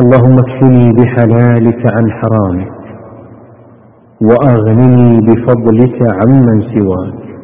اللهم اكفني بحلالك عن حرامك وأغنني بفضلك عمن سواك.